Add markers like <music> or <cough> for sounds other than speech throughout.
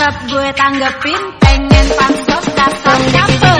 kerap gue tanggepin pengen pansos kasar caper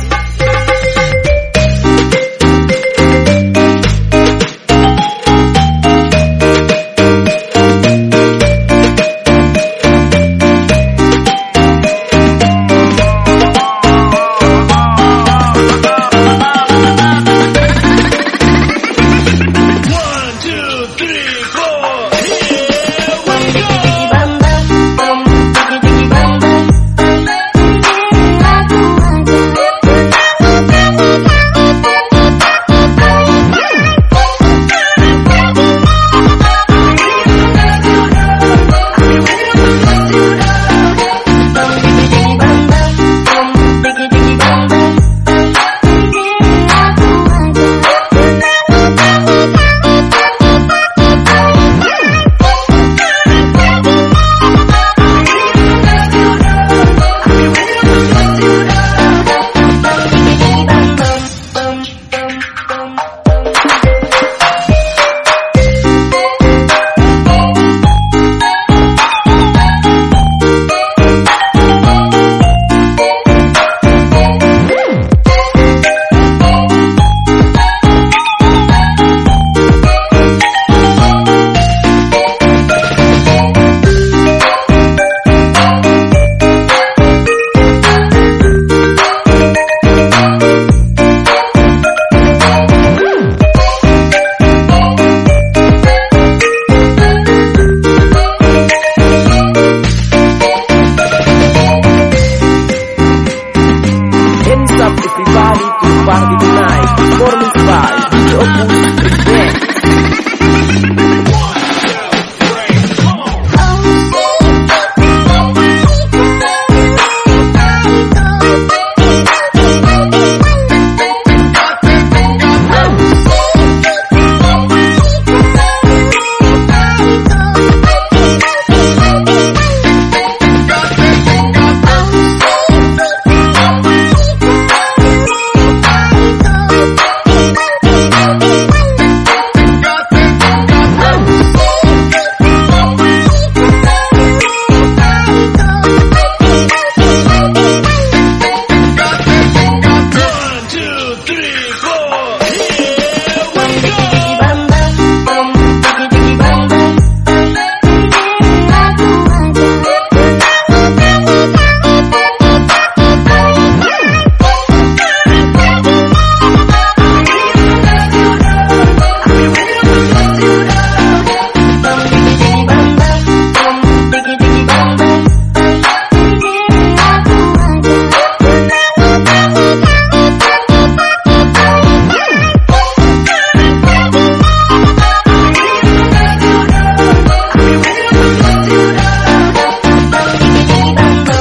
Oh, <laughs>